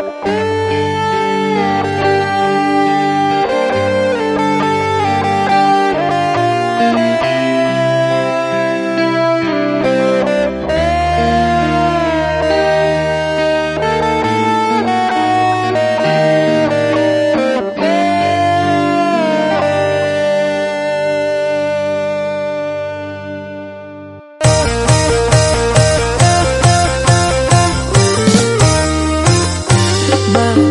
Música Bye.